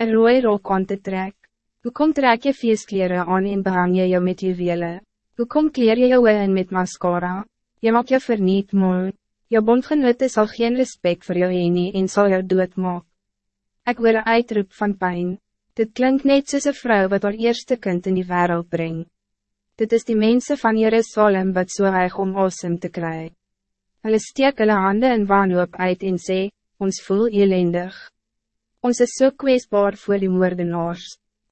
een rooie rok aan te trek? Hoekom trek je feestkleren aan en behang je jou met juwelen? Hoekom kleer je jou in met mascara? Je maak je verniet mooi. Je bondgenote zal geen respect voor jou heen en zal jou doodmaak. Ik wil een uitroep van pijn. Dit klinkt net soos een vrouw wat haar eerste kind in die wereld brengt. Dit is die mensen van Jerusalem wat so weig om awesome te krijgen. Hulle steek hulle hande in wanhoop uit en sê, ons voel elendig. Ons is so kwetsbaar voor die moordenaars.